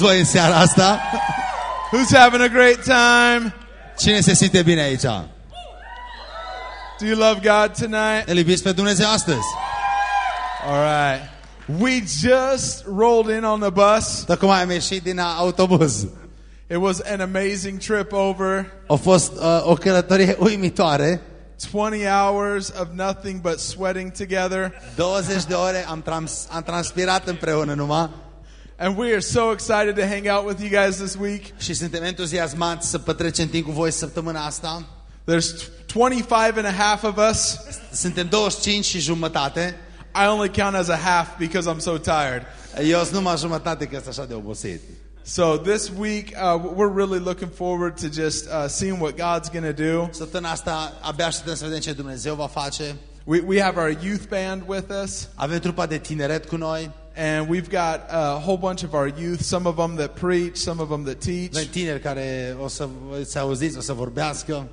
voi în seara asta? Who's having a great time? Cine se simte bine aici? Do you love God tonight? Îl iubiți pe Dumnezeu astăzi? All right. We just rolled in on the bus. Tocmai am ieșit din autobuz. It was an amazing trip over. A fost uh, o călătorie uimitoare. 20 hours of nothing but sweating together. 20 de ore am, trans am transpirat împreună numai And we are so excited to hang out with you guys this week. și suntem entuziasmați să petrecem timp cu voi săptămâna asta. There's 25 and a half of us. Suntem 25 și jumătate. I only count as a half because I'm so tired. Eu sunt numai jumătate că sunt așa de obosit. So this week, uh, we're really looking forward to just uh, seeing what God's going to do. Săptămâna asta abia așteptăm să vedem ce Dumnezeu va face. We, we have our youth band with us. Avem trupa de tineret cu noi. And we've got a whole bunch of our youth, some of them that preach, some of them that teach. tineri care o să să auziți, o să vorbească.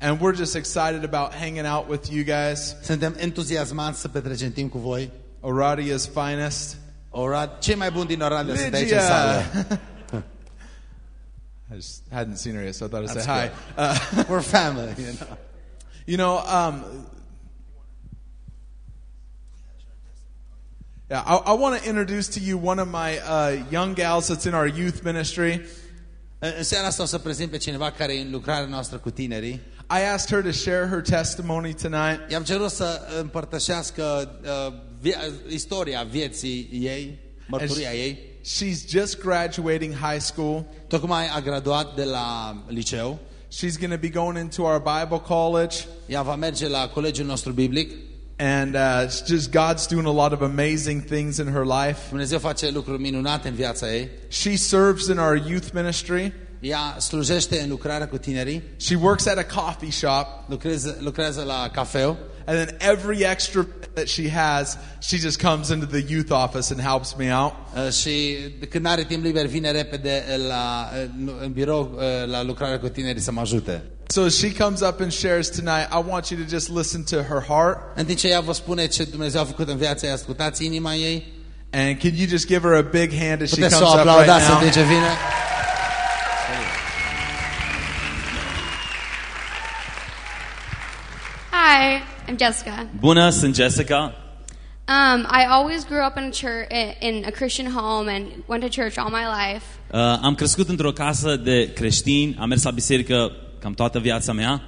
And we're just excited about hanging out with you guys. Suntem entuziasmați să petrecem timp cu voi. Oradia's finest. Orad, cei mai buni din Oradea sunt aici în sală. I just hadn't seen her yet, so I thought I'd say That's hi. Uh, We're family, you know. you know, um, yeah, I, I want to introduce to you one of my uh, young gals that's in our youth ministry. În în seara asta o să prezint pe cineva care e în lucrarea noastră cu tinerii. I asked her to share her testimony tonight. I-am cerut să împărtășească uh, vie- istoria vieții ei, mărturia ei. She's just graduating high school. Tocmai a graduat de la liceu. She's going to be going into our Bible college. Ea va merge la colegiul nostru biblic. And uh, it's just God's doing a lot of amazing things in her life. Dumnezeu face lucruri minunate în viața ei. She serves in our youth ministry. Ea slujește în lucrarea cu tinerii, She works at a coffee shop. lucrează, lucrează la cafeu And then every extra that she has, she just comes into the youth office and helps me out. uh, și când are timp liber vine repede la, în, în birou uh, la lucrarea cu tinerii să mă ajute. So as she comes up and shares tonight, I want you to just listen to her heart. În timp ce ea vă spune ce Dumnezeu a făcut în viața ei, ascultați inima ei. And can you just give her a big hand as she Puteți comes să o up right aplaudați în now? timp ce vine. Hi, I'm Jessica. Bună, sunt Jessica. Um, I always grew up in a church, in a Christian home, and went to church all my life. Uh, am crescut într-o casă de creștini, am mers la biserică cam toată viața mea,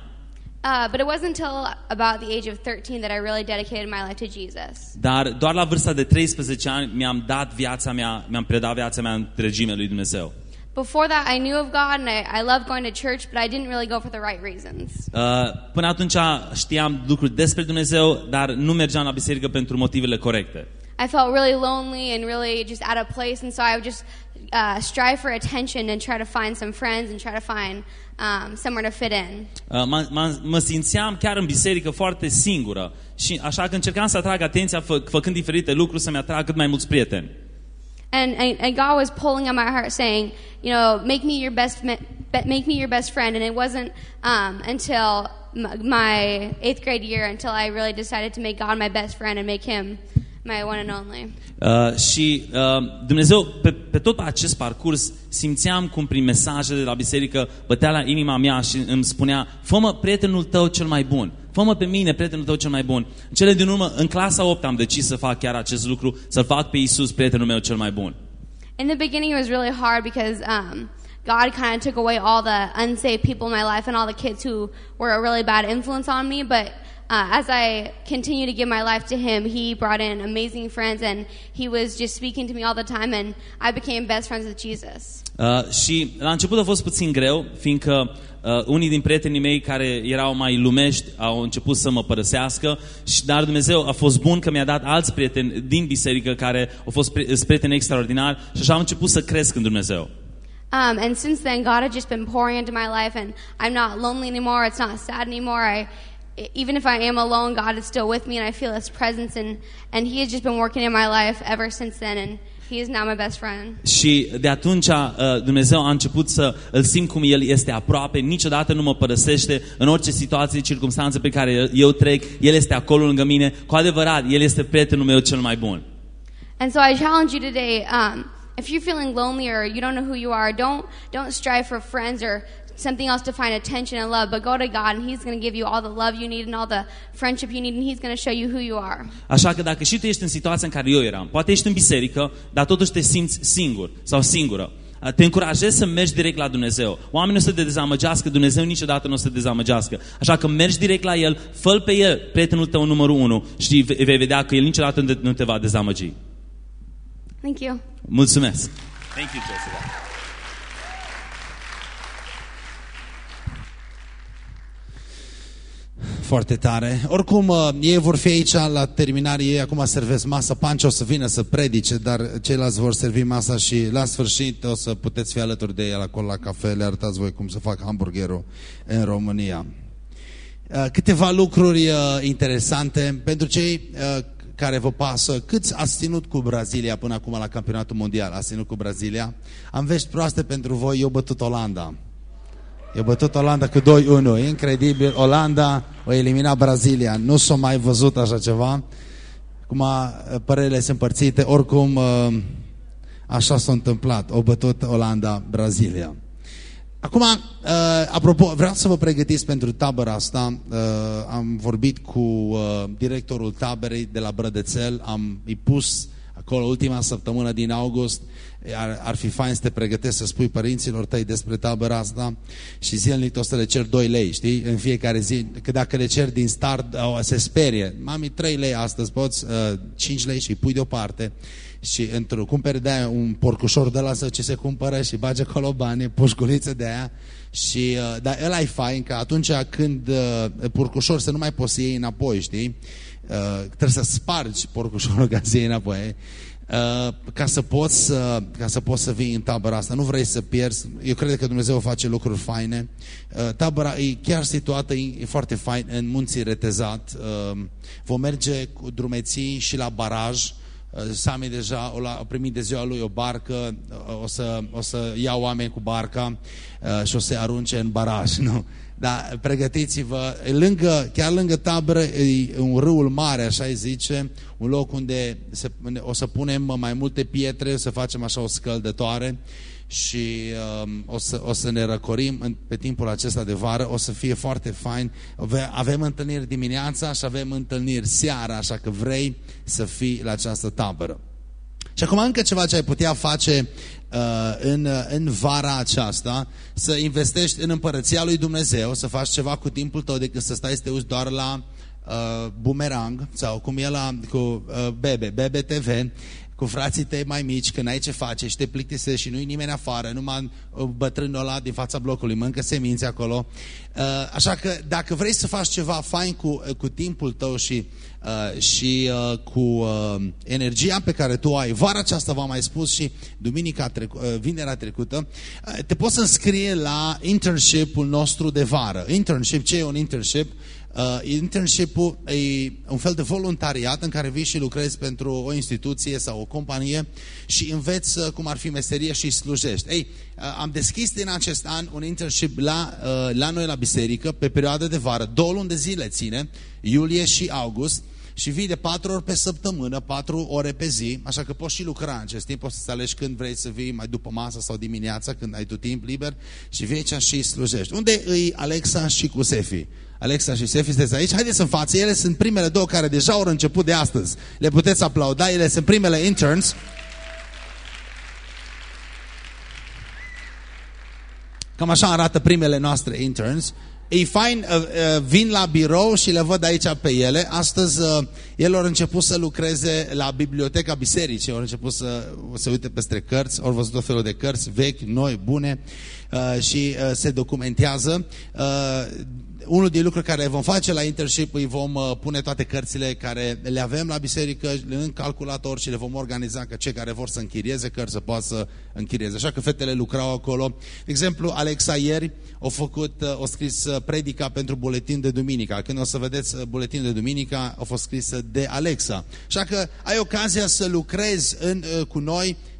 Uh, but it wasn't until about the age of 13 that I really dedicated my life to Jesus. dar doar la vârsta de 13 ani mi-am dat viața mea, mi-am predat viața mea în regime lui Dumnezeu. Before that, I knew of God and I, I loved going to church, but I didn't really go for the right reasons. Uh, până atunci știam lucruri despre Dumnezeu, dar nu mergeam la biserică pentru motivele corecte. I felt really lonely and really just out of place, and so I would just uh, strive for attention and try to find some friends and try to find um, somewhere to fit in. Uh, mă- mă- mă simțeam chiar în biserică foarte singură și așa că încercam să atrag atenția fă, făcând diferite lucruri să-mi atrag cât mai mulți prieteni. And, and, and God was pulling on my heart, saying, you know, make me your best, make me your best friend. And it wasn't um, until my eighth grade year until I really decided to make God my best friend and make Him my one and only. Uh, și uh, Dumnezeu, pe, pe tot acest parcurs, simțeam cum prin mesaje de la biserică bătea la inima mea și îmi spunea, fă-mă prietenul tău cel mai bun, fă-mă pe mine prietenul tău cel mai bun. În cele din urmă, în clasa 8 am decis să fac chiar acest lucru, să-l fac pe Isus prietenul meu cel mai bun. In the beginning, it was really hard because um, God kind of took away all the unsaved people in my life and all the kids who were a really bad influence on me. But uh, as I continued to give my life to Him, He brought in amazing friends and He was just speaking to me all the time, and I became best friends with Jesus. Uh, și la început a fost puțin greu, fiindcă uh, unii din prietenii mei care erau mai lumești au început să mă părăsească, și, dar Dumnezeu a fost bun că mi-a dat alți prieteni din biserică care au fost pri- sunt prieteni extraordinari și așa am început să cresc în Dumnezeu. Um, and since then, God had just been pouring into my life, and I'm not lonely anymore. It's not sad anymore. I, even if I am alone, God is still with me, and I feel His presence, and, and He has just been working in my life ever since then, and He is now my best friend. Și de atunci uh, Dumnezeu a început să îl simt cum El este aproape, niciodată nu mă părăsește în orice situație, circunstanțe pe care eu trec, El este acolo lângă mine, cu adevărat, El este prietenul meu cel mai bun. And so I challenge you today um, if you're feeling lonely or you don't know who you are, don't don't strive for friends or something else to find attention and love, but go to God and He's going to give you all the love you need and all the friendship you need, and He's going to show you who you are. Așa că dacă și tu ești în situația în care eu eram, poate ești în biserică, dar totuși te simți singur sau singură, te încurajez să mergi direct la Dumnezeu. Oamenii nu o să te dezamăgească, Dumnezeu niciodată nu o să te dezamăgească. Așa că mergi direct la El, fă pe El, prietenul tău numărul unu și vei vedea că El niciodată nu te va dezamăgi. Thank you. Mulțumesc! Thank you, Jessica. Foarte tare. Oricum, uh, ei vor fi aici la terminare, ei acum servesc masa, Pancio o să vină să predice, dar ceilalți vor servi masa și la sfârșit o să puteți fi alături de el acolo la cafe, le arătați voi cum să fac hamburgerul în România. Uh, câteva lucruri uh, interesante pentru cei care vă pasă. Câți ați ținut cu Brazilia până acum la campionatul mondial? Ați ținut cu Brazilia? Am vești proaste pentru voi, eu bătut Olanda. Eu bătut Olanda cu 2-1. Incredibil. Olanda o elimina Brazilia. Nu s-a mai văzut așa ceva. Acum părerile sunt împărțite. Oricum, așa s-a întâmplat. O bătut Olanda, Brazilia. Acum, apropo, vreau să vă pregătiți pentru tabăra asta. Am vorbit cu directorul taberei de la Brădețel. Am îi pus acolo ultima săptămână din august ar, ar fi fain să te pregătești să spui părinților tăi despre tabăra asta și zilnic o să le cer 2 lei, știi? În fiecare zi, că dacă le cer din start, se sperie. Mami, 3 lei astăzi, poți, uh, 5 lei și îi pui deoparte și într-o cumperi de aia un porcușor de la ce se cumpără și bage acolo bani, pușculiță de aia și, uh, dar ăla e fain că atunci când uh, porcușor să nu mai poți să iei înapoi, știi? Uh, trebuie să spargi porcușorul ca să iei înapoi Uh, ca să poți să, ca să poți să vii în tabăra asta. Nu vrei să pierzi. Eu cred că Dumnezeu face lucruri faine. Uh, tabăra e chiar situată, e foarte fain în munții Retezat. Uh, vom merge cu drumeții și la baraj. Sami deja a primit de ziua lui o barcă, o să, o să ia oameni cu barca și o să arunce în baraj. Nu? Dar pregătiți-vă, lângă, chiar lângă tabără e un râul mare, așa îi zice, un loc unde se, o să punem mai multe pietre, o să facem așa o scăldătoare și um, o, să, o să ne răcorim în, pe timpul acesta de vară, o să fie foarte fain. Avem întâlniri dimineața și avem întâlniri seara, așa că vrei să fii la această tabără. Și acum încă ceva ce ai putea face uh, în, în vara aceasta, să investești în împărăția lui Dumnezeu, să faci ceva cu timpul tău decât să stai să te uiți doar la uh, Boomerang sau cum e la cu uh, Bebe, Bebe TV, cu frații tăi mai mici, când ai ce face și te plictisești și nu-i nimeni afară, numai uh, bătrânul ăla din fața blocului, mâncă semințe acolo. Uh, așa că dacă vrei să faci ceva fain cu, uh, cu timpul tău și, și cu energia pe care tu ai, vara aceasta v-am mai spus și duminica trecu vinerea trecută, te poți înscrie la internship-ul nostru de vară. Internship, ce e un internship? Uh, internship-ul e un fel de voluntariat în care vii și lucrezi pentru o instituție sau o companie și înveți uh, cum ar fi meserie și slujești. Ei, uh, am deschis din acest an un internship la, uh, la noi la biserică pe perioadă de vară. Două luni de zile ține, iulie și august și vii de patru ori pe săptămână, patru ore pe zi, așa că poți și lucra în acest timp, poți să alegi când vrei să vii, mai după masă sau dimineața, când ai tu timp liber și vii aici și slujești. Unde îi Alexa și cu Sefi? Alexa și Sefi, sunteți aici? Haideți în față, ele sunt primele două care deja au început de astăzi. Le puteți aplauda, ele sunt primele interns. Cam așa arată primele noastre interns. E fain, uh, uh, vin la birou și le văd aici pe ele. Astăzi uh, ele au început să lucreze la biblioteca bisericii, au început să se uite peste cărți, au văzut tot felul de cărți vechi, noi, bune și se documentează unul din lucruri care vom face la internship, îi vom uh, pune toate cărțile care le avem la biserică în calculator și le vom organiza că cei care vor să închirieze cărți să poată să închirieze. Așa că fetele lucrau acolo. De exemplu, Alexa ieri a făcut, uh, a scris uh, predica pentru buletin de duminica. Când o să vedeți buletin de duminica, a fost scris de Alexa. Așa că ai ocazia să lucrezi în, cu noi vii uh,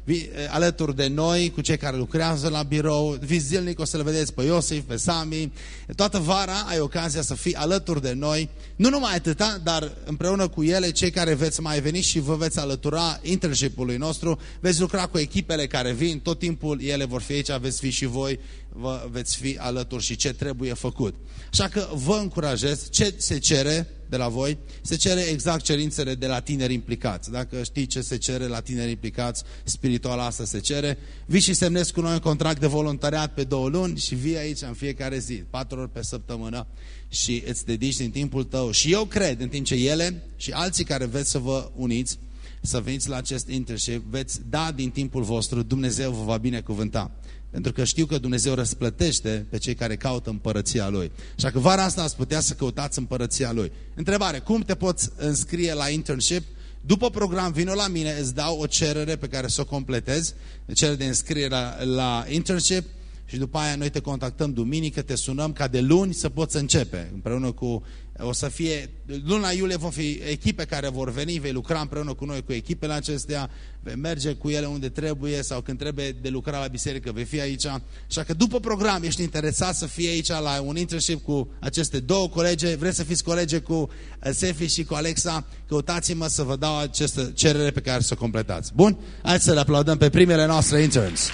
alături de noi, cu cei care lucrează la birou, vii zilnic, o să le vedeți pe Iosif, pe Sami. Toată vara ai ocazia să fii alături de noi. Nu numai atâta, dar împreună cu ele, cei care veți mai veni și vă veți alătura internship-ului nostru, veți lucra cu echipele care vin, tot timpul ele vor fi aici, veți fi și voi, vă, veți fi alături și ce trebuie făcut. Așa că vă încurajez, ce se cere de la voi, se cere exact cerințele de la tineri implicați. Dacă știi ce se cere la tineri implicați, spiritual asta se cere, vii și semnezi cu noi un contract de voluntariat pe două luni și vii aici în fiecare zi, patru ori pe săptămână și îți dedici din timpul tău. Și eu cred, în timp ce ele și alții care veți să vă uniți, să veniți la acest internship, veți da din timpul vostru, Dumnezeu vă va binecuvânta. Pentru că știu că Dumnezeu răsplătește pe cei care caută împărăția Lui. Așa că vara asta ați putea să căutați împărăția Lui. Întrebare, cum te poți înscrie la internship? După program, vină la mine, îți dau o cerere pe care să o completezi, cerere de înscriere la, la internship și după aia noi te contactăm duminică, te sunăm ca de luni să poți începe împreună cu o să fie, luna iulie vom fi echipe care vor veni, vei lucra împreună cu noi cu echipele acestea, vei merge cu ele unde trebuie sau când trebuie de lucra la biserică, vei fi aici. Așa că după program ești interesat să fii aici la un internship cu aceste două colege, vreți să fiți colege cu uh, Sefi și cu Alexa, căutați-mă să vă dau această cerere pe care să o completați. Bun? Hai să le aplaudăm pe primele noastre interns.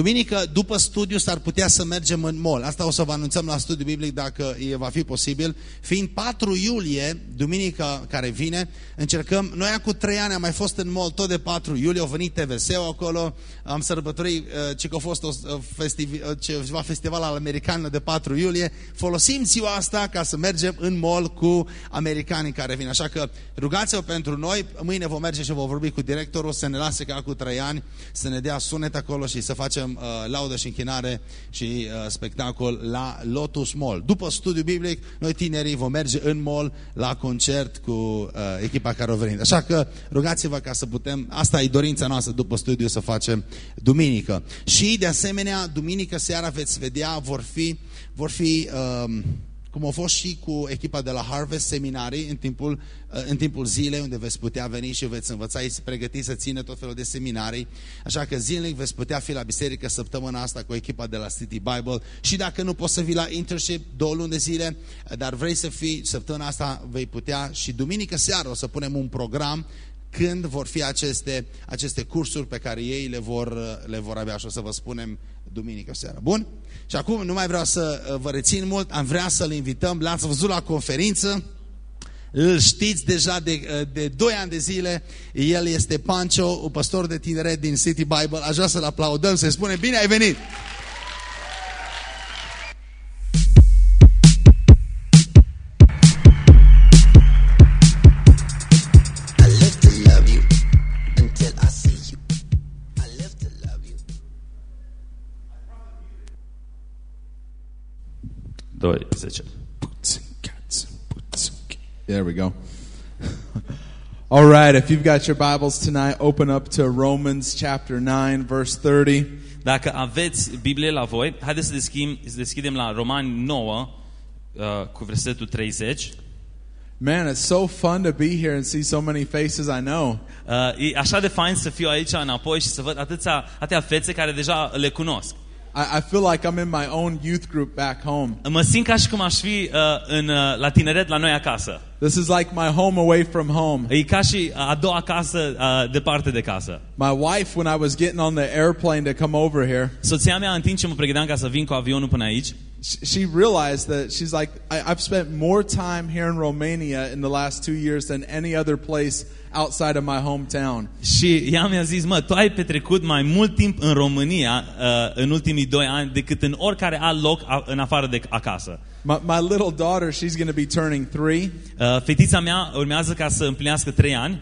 Duminică, după studiu, s-ar putea să mergem în mall. Asta o să vă anunțăm la studiu biblic dacă e, va fi posibil. Fiind 4 iulie, duminică care vine, încercăm, noi acum 3 ani am mai fost în mall tot de 4 iulie, au venit TVS-ul acolo, am sărbătorit uh, ce că a fost o, uh, festiv, uh, ceva festival al americanilor de 4 iulie. Folosim ziua asta ca să mergem în mall cu americanii care vin. Așa că rugați-vă pentru noi, mâine vom merge și vom vorbi cu directorul să ne lase ca cu 3 ani, să ne dea sunet acolo și să facem facem uh, laudă și închinare și uh, spectacol la Lotus Mall. După studiu biblic, noi tinerii vom merge în mall la concert cu uh, echipa care o venit. Așa că rugați-vă ca să putem, asta e dorința noastră după studiu să facem duminică. Și de asemenea, duminică seara veți vedea, vor fi, vor fi uh, cum a fost și cu echipa de la Harvest seminarii în timpul, uh, în timpul zilei unde veți putea veni și veți învăța, să pregătiți să țină tot felul de seminarii. Așa că zilnic veți putea fi la biserică săptămâna asta cu echipa de la City Bible și dacă nu poți să vii la internship două luni de zile, dar vrei să fii, săptămâna asta vei putea și duminică seară o să punem un program când vor fi aceste, aceste cursuri pe care ei le vor, le vor avea și o să vă spunem duminică seara. Bun? Și acum nu mai vreau să uh, vă rețin mult, am vrea să-l invităm, l-ați văzut la conferință, îl știți deja de, uh, de 2 ani de zile, el este Pancho, un pastor de tineret din City Bible, aș vrea să-l aplaudăm, să-i spune, bine ai venit! Doi, zece. There we go. All right, if you've got your Bibles tonight, open up to Romans chapter 9, verse 30. Dacă aveți Biblie la voi, haideți să deschidem, să deschidem la Romani 9 uh, cu versetul 30. Man, it's so fun to be here and see so many faces I know. Uh, e așa de fain să fiu aici înapoi și să văd atâția, atâtea fețe care deja le cunosc. I, I feel like I'm in my own youth group back home. Mă simt ca și cum aș fi uh, în, uh, la tineret la noi acasă. This is like my home away from home. E ca și a doua casă uh, departe de casă. My wife, when I was getting on the airplane to come over here, Soția mea, în timp ce mă pregăteam ca să vin cu avionul până aici, sh- she realized that she's like, I, I've spent more time here in Romania in the last two years than any other place outside of my hometown. Și ea mi-a zis, mă, tu ai petrecut mai mult timp în România uh, în ultimii doi ani decât în oricare alt loc a, în afară de acasă. My, my little daughter, she's going to be turning three, Uh, fetița mea urmează ca să împlinească trei ani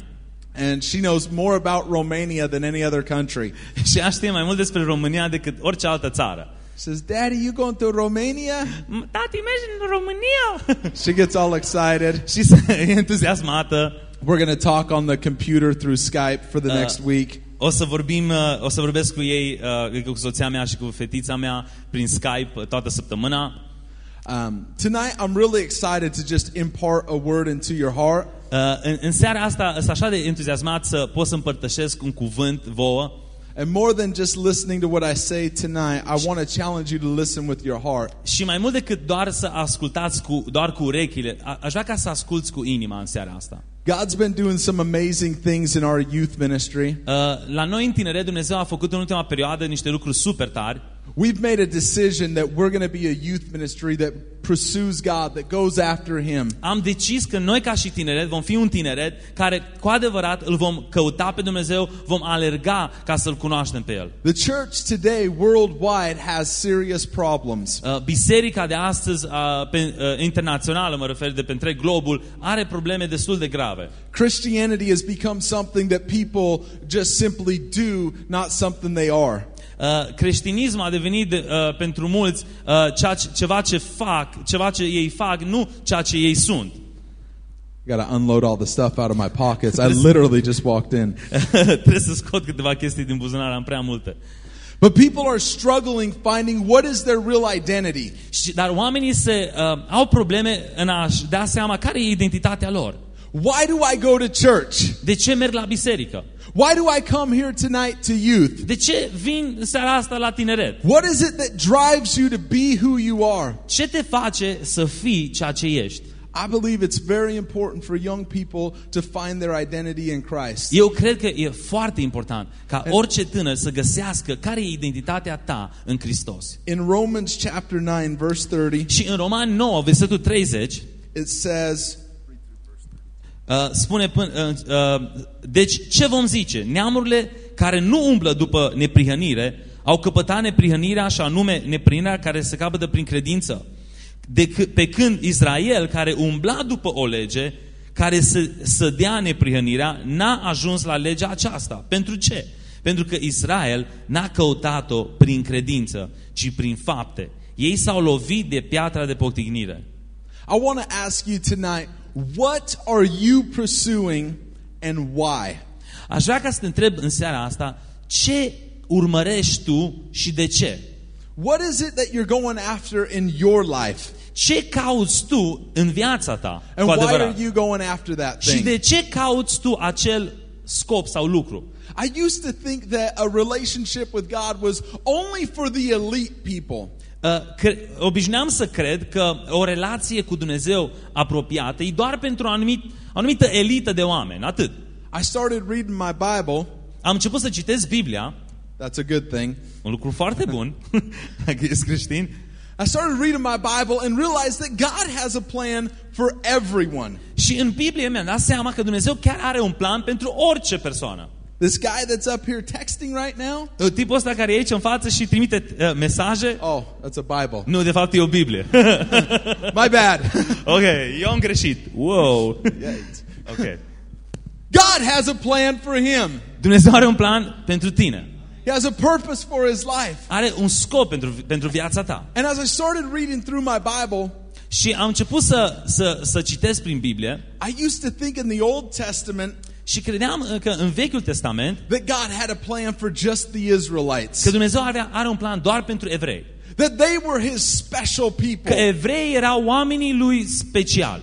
and she knows more about Romania than any other country. și ea știe mai mult despre România decât orice altă țară. She says, Daddy, you going to Romania? M- Tati, mergi în România? She gets all excited. și se- e entuziasmată. We're going to talk on the computer through Skype for the Uh, next week. O să vorbim, uh, o să vorbesc cu ei, uh, cu soția mea și cu fetița mea prin Skype uh, toată săptămâna. Um, tonight, I'm really excited to just impart a word into your heart. Uh, în, în seara asta sunt așa de entuziasmat să pot să împărtășesc un cuvânt vouă And more than just listening to what I say tonight, I want to challenge you to listen with your heart. și mai mult decât doar să ascultați cu, doar cu urechile, a, aș vrea ca să asculți cu inima în seara asta. God's been doing some amazing things in our youth ministry. Uh, la noi în tineret Dumnezeu a făcut în ultima perioadă niște lucruri super tari We've made a decision that we're going to be a youth ministry that pursues God, that goes after Him. am decis că noi ca și tineret vom fi un tineret care cu adevărat îl vom căuta pe Dumnezeu, vom alerga ca să-L cunoaștem pe El. The church today, worldwide, has serious problems. Uh, Biserica de astăzi, uh, pe, uh, internațională, mă refer de pe întreg globul, are probleme destul de grave. Christianity has become something that people just simply do, not something they are. Uh, creștinismul a devenit uh, pentru mulți uh, ceea ce, ceva ce fac, ceva ce ei fac, nu ceea ce ei sunt. I got to unload all the stuff out of my pockets. I literally just walked in. Trebuie să scot câteva chestii din buzunar, am prea multe. But people are struggling finding what is their real identity. Și, dar oamenii se, uh, au probleme în a-și da seama care e identitatea lor. Why do I go to church? De ce merg la biserică? Why do I come here tonight to youth? De ce vin în seara asta la tineret? What is it that drives you to be who you are? Ce te face să fii ceea ce ești? I believe it's very important for young people to find their identity in Christ. Eu cred că e foarte important ca orice tânăr să găsească care e identitatea ta în Hristos. In Romans chapter 9 verse 30, Și în Roman 9, versetul 30, it says, uh, spune până, uh, uh, deci ce vom zice? Neamurile care nu umblă după neprihănire au căpătat neprihănirea și anume neprihănirea care se capătă prin credință. De, pe când Israel, care umbla după o lege, care să, să dea neprihănirea, n-a ajuns la legea aceasta. Pentru ce? Pentru că Israel n-a căutat-o prin credință, ci prin fapte. Ei s-au lovit de piatra de potignire. I want to ask you tonight, what are you pursuing and why? Aș vrea ca să te întreb în seara asta, ce urmărești tu și de ce? What is it that you're going after in your life? Ce cauți tu în viața ta, And cu why are adevărat? you going after that Și thing? de ce cauți tu acel scop sau lucru? I used to think that a relationship with God was only for the elite people. Uh, cre- obișnuiam să cred că o relație cu Dumnezeu apropiată e doar pentru o, anumit, o anumită elită de oameni, atât. I started reading my Bible. Am început să citesc Biblia, That's a good thing. un lucru foarte bun, dacă ești creștin, I started reading my Bible and realized that God has a plan for everyone. și în Biblie mi-am dat seama că Dumnezeu chiar are un plan pentru orice persoană. This guy that's up here texting right now, Uh, Tipul ăsta care e aici în față și trimite uh, mesaje, oh, that's a Bible. nu, de fapt e o Biblie. My bad. ok, eu am greșit. Wow. Yikes. Ok. God has a plan for him. Dumnezeu are un plan pentru tine. He has a purpose for his life. Are un scop pentru, pentru viața ta. And as I started reading through my Bible, Și am început să, să, să citesc prin Biblie I used to think in the Old Testament și credeam uh, că în Vechiul Testament that God had a plan for just the Israelites. că Dumnezeu avea, are un plan doar pentru evrei. That they were his special Că people. evrei erau oamenii lui special.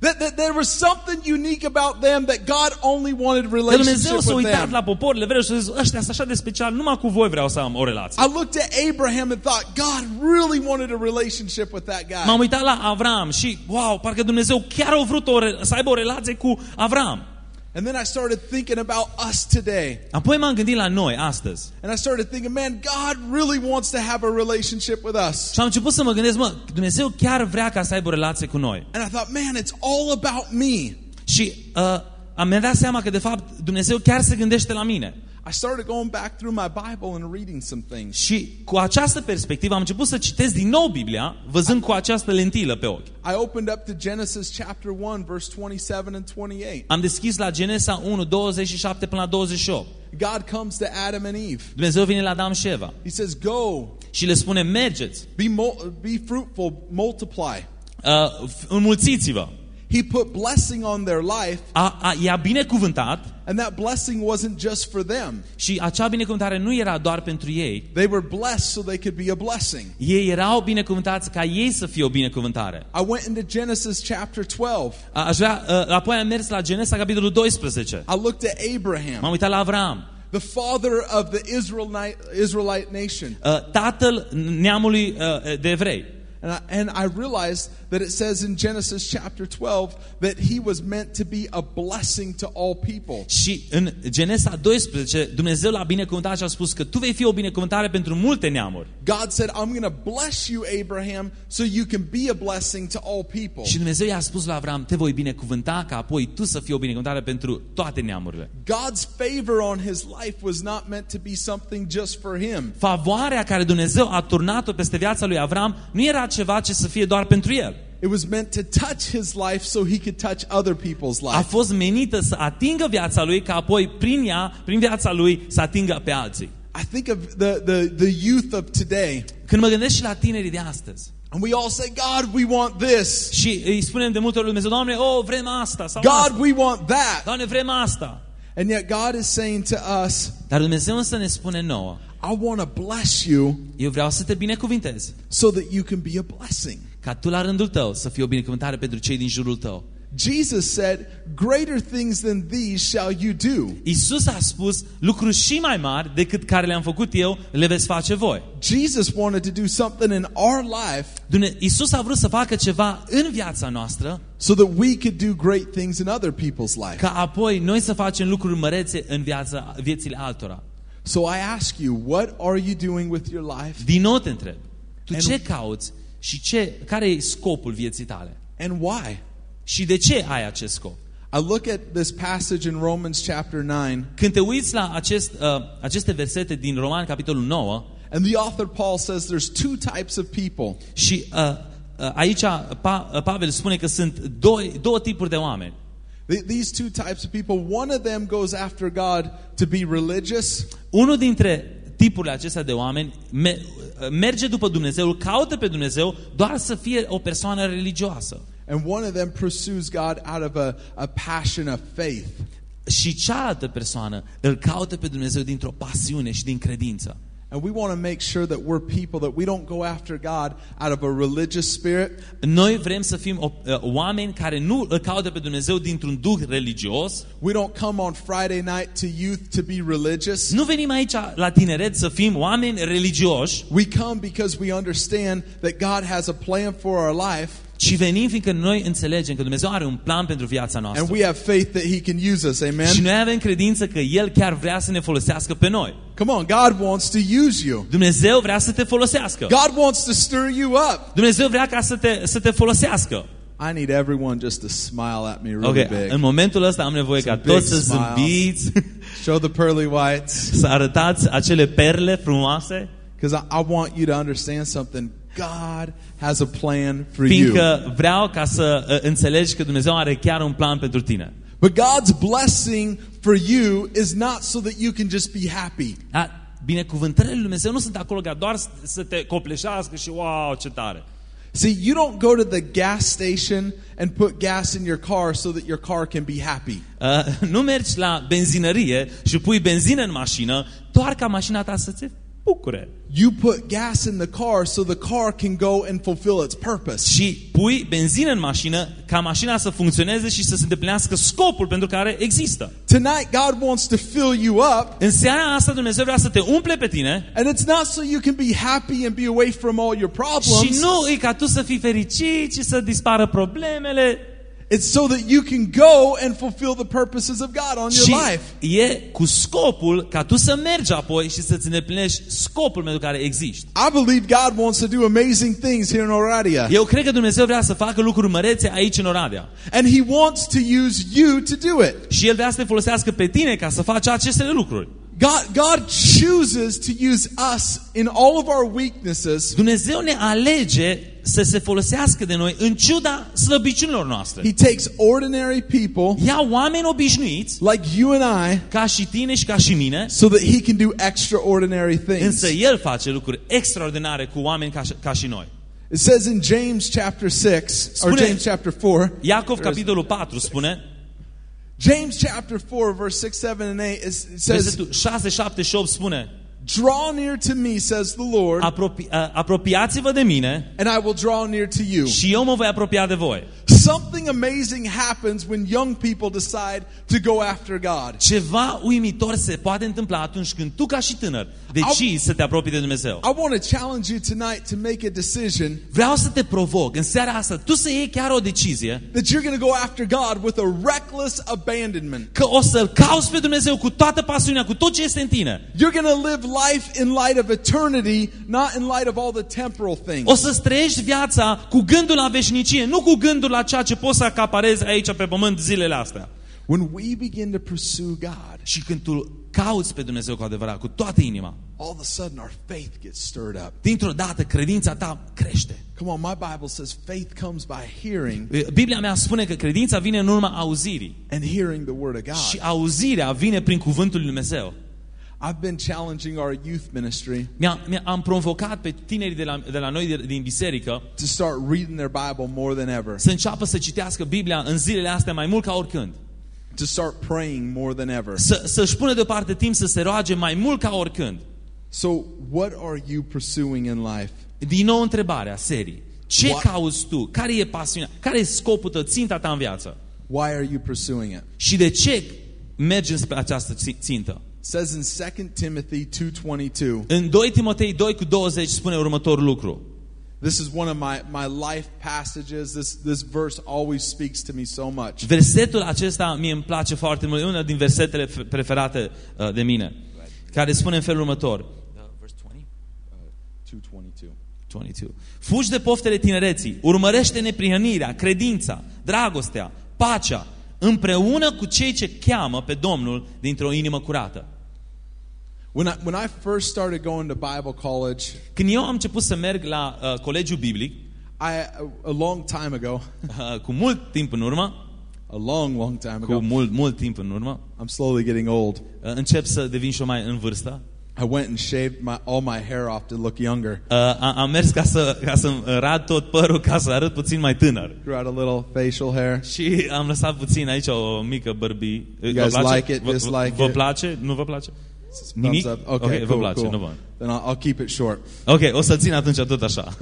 That, that there was something unique about them that God only wanted Că Dumnezeu relationship s-a with uitat them. la poporul evreu și a zis, ăștia sunt așa de special, numai cu voi vreau să am o relație. I looked at Abraham and thought, God really wanted a relationship with that M-am guy. uitat la Avram și, wow, parcă Dumnezeu chiar a vrut o, re- să aibă o relație cu Avram. And then I started thinking about us today. Apoi m-am gândit la noi astăzi. And I started thinking, man, God really wants to have a relationship with us. Și am început să mă gândesc, mă, Dumnezeu chiar vrea ca să aibă o relație cu noi. And I thought, man, it's all about me. Și uh, am mi dat seama că, de fapt, Dumnezeu chiar se gândește la mine. I started going back through my Bible and reading some things. Și cu această perspectivă am început să citesc din nou Biblia, văzând cu această lentilă pe ochi. I opened up to Genesis chapter 1, verse 27 and 28. Am deschis la Genesa 1, 27 până la 28. God comes to Adam and Eve. Dumnezeu vine la Adam și Eva He says, Go, și le spune, mergeți, be, mul- be fruitful, multiply. uh, f- înmulțiți-vă. He put blessing on their life, a, a, i-a binecuvântat and that blessing wasn't just for them. și acea binecuvântare nu era doar pentru ei. They were blessed so they could be a blessing. Ei erau binecuvântați ca ei să fie o binecuvântare. I went into Genesis chapter 12. A- Aș vrea, a, apoi am mers la Genesa, capitolul 12. I looked at M-am Abraham, uitat la Avram, the father of the Israelite, Israelite nation. a, tatăl neamului a, de evrei. And I, and I realized that it says in Genesis chapter 12 that he was meant to be a blessing to all people. Și în Genesa 12, Dumnezeu l-a binecuvântat și a spus că tu vei fi o binecuvântare pentru multe neamuri. God said, I'm going to bless you, Abraham, so you can be a blessing to all people. Și Dumnezeu i-a spus la Avram, te voi binecuvânta ca apoi tu să fii o binecuvântare pentru toate neamurile. God's favor on his life was not meant to be something just for him. Favoarea care Dumnezeu a turnat-o peste viața lui Avram nu era ceva ce să fie doar pentru el. It was meant to touch his life so he could touch other people's A life. fost menită să atingă viața lui ca apoi prin ea, prin viața lui, să atingă pe alții. I think of the, the, the youth of today, Când mă gândesc și la tinerii de astăzi and we all say, God, we want this. și îi spunem de multe ori lui Dumnezeu, Doamne, oh, vrem asta sau asta. God, we want that. Doamne, vrem asta. And yet God is saying to us, Dar Dumnezeu însă ne spune nouă, I want to bless you eu vreau să te binecuvintez, so that you can be a blessing. Ca tu la rândul tău să fii o binecuvântare pentru cei din jurul tău. Jesus said, Greater things than these shall you do. Isus a spus lucruri și mai mari decât care le-am făcut eu, le veți face voi. Jesus wanted to do something in our life Dumne- Isus a vrut să facă ceva în viața noastră so that we could do great things in other people's life. ca apoi noi să facem lucruri mărețe în viața, viețile altora. So I ask you, what are you doing with your life? Din nou te întreb, tu And- ce cauți și ce, care e scopul vieții tale? And why? Și de ce ai acest scop? I look at this passage in Romans chapter 9, Când te uiți la acest, uh, aceste versete din Roman, capitolul 9, and the author Paul says there's two types of people. și uh, uh, aici pa, uh, Pavel spune că sunt doi, două tipuri de oameni. Th- These two types of people, one of them goes after God to be religious, Unul dintre tipurile acestea de oameni me, uh, merge după Dumnezeu, îl caută pe Dumnezeu doar să fie o persoană religioasă. and one of them pursues God out of a, a passion of faith. Și cealaltă persoană îl caută pe Dumnezeu dintr-o pasiune și din credință. And we want to make sure that we're people that we don't go after God out of a religious spirit, Noi vrem să fim o, uh, oameni care nu îl caută pe Dumnezeu dintr-un duh religios. We don't come on Friday night to youth to be religious. Nu venim aici la tineret să fim oameni religioși, We come because we understand that God has a plan for our life ci venim fiindcă noi înțelegem că Dumnezeu are un plan pentru viața and noastră. we have faith that He can use us. Și Amen. noi avem credință că El chiar vrea să ne folosească pe noi. Come on, God wants to use you. Dumnezeu vrea să te folosească. God wants to stir you up. Dumnezeu vrea ca să te, să te folosească. I need everyone just to smile at me really Ok, big. în momentul ăsta am nevoie ca Some big toți să smiles. zâmbiți, Show the pearly whites. să arătați acele perle frumoase, Because I, I want you to understand something. God has a plan for you. fiindcă vreau ca să uh, înțelegi că Dumnezeu are chiar un plan pentru tine. But God's blessing for you is not so that you can just be happy. Dar binecuvântările lui Dumnezeu nu sunt acolo ca doar să- să te copleșească și wow, ce tare. See, you don't go to the gas station and put gas in your car so that your car can be happy. Uh, nu mergi la benzinărie și pui benzină în mașină doar ca mașina ta să te bucure. You put gas in the car so the car can go and fulfill its purpose. Și pui benzină în mașină ca mașina să funcționeze și să se îndeplinească scopul pentru care există. Tonight, God wants to fill you up, În seara asta Dumnezeu vrea să te umple pe tine and it's not so you can be happy and be away from all your și problems. nu e ca tu să fii fericit și să dispară problemele, It's so that you can go and fulfill the purposes of God on your Și life. e cu scopul ca tu să mergi apoi și să-ți îndeplinești scopul pentru care existi. I believe God wants to do amazing things here in Oradia. Eu cred că Dumnezeu vrea să facă lucruri mărețe aici în Oradea. And He wants to use you to do it. Și El vrea să te folosească pe tine ca să faci aceste lucruri. God, God chooses to use us in all of our weaknesses. Dumnezeu ne alege să se folosească de noi în ciuda slăbiciunilor noastre. He takes ordinary people Ia oameni obișnuiți, like you and I ca și tine și ca și mine, so that He can do extraordinary things. însă El face lucruri extraordinare cu oameni ca, și- ca și noi. It says in James chapter 6, or Spune- James chapter 4, Iacov, capitolul 4, spune, James chapter 4, verse 6, 7, and 8, is- it says, versetul 6, 7 și 8 spune, Draw near to me, says the Lord, Apropi, a, apropiați-vă de mine and I will draw near to you. și eu mă voi apropia de voi. Something amazing happens when young people decide to go after God. Ceva uimitor se poate întâmpla atunci când tu ca și tânăr decizi să te apropii de Dumnezeu. I want to challenge you tonight to make a decision Vreau să te provoc în seara asta, tu să iei chiar o decizie that you're going to go after God with a reckless abandonment. că o să-L cauți pe Dumnezeu cu toată pasiunea, cu tot ce este în tine. You're going to live life in light of eternity, not in light of all the temporal things. O să trăiești viața cu gândul la veșnicie, nu cu gândul la ceea ce poți să acaparezi aici pe pământ zilele astea. When we begin to pursue God, Și când tu cauți pe Dumnezeu cu adevărat, cu toată inima, all of a sudden our faith gets stirred up. dintr-o dată credința ta crește. Come on, my Bible says faith comes by hearing Biblia mea spune că credința vine în urma auzirii. and hearing the word of Și God. auzirea vine prin cuvântul lui Dumnezeu. I've been challenging our youth ministry Mi-am, mi am provocat pe tinerii de la, de la noi de, din biserică to start reading their Bible more than ever, să înceapă să citească Biblia în zilele astea mai mult ca oricând. to start praying more than ever. Să, să-și pună deoparte timp să se roage mai mult ca oricând. So, what are you pursuing in life? Din nou întrebarea serii. Ce What? cauți tu? Care e pasiunea? Care e scopul tău, ținta ta în viață? Why are you pursuing it? Și de ce mergi spre această ți- țintă? It says in 2 Timothy 2:22. În 2 Timotei 2 cu 20 spune următorul lucru. This is one of my, my life passages. This, this verse always speaks to me so much. Versetul acesta mie îmi place foarte mult, e una din versetele f- preferate uh, de mine, care spune în felul următor. 222. 22. Fugi de poftele tinereții, urmărește neprihănirea, credința, dragostea, pacea, împreună cu cei ce cheamă pe Domnul dintr-o inimă curată. When I, when I first started going to Bible college, Când eu am început să merg la uh, colegiul biblic, I a, a long time ago, uh, cu mult timp în urmă, a long, long time cu ago, mult, mult timp în urmă, I'm slowly getting old. uh, încep să devin și eu mai în vârstă. I went and shaved my, all my hair off to look younger. Uh, a- am mers ca să, ca să rad tot părul ca să arăt puțin mai tânăr. Grew out a little facial hair. Și am lăsat puțin aici o mică bărbie. You Vă guys place? like it, Vă, dislike vă it? place? Nu vă place? Thumbs Nimic? up. Okay, vă cool, place, cool. nu vă. Then I'll, I'll keep it short. Ok, o să țin atunci tot așa.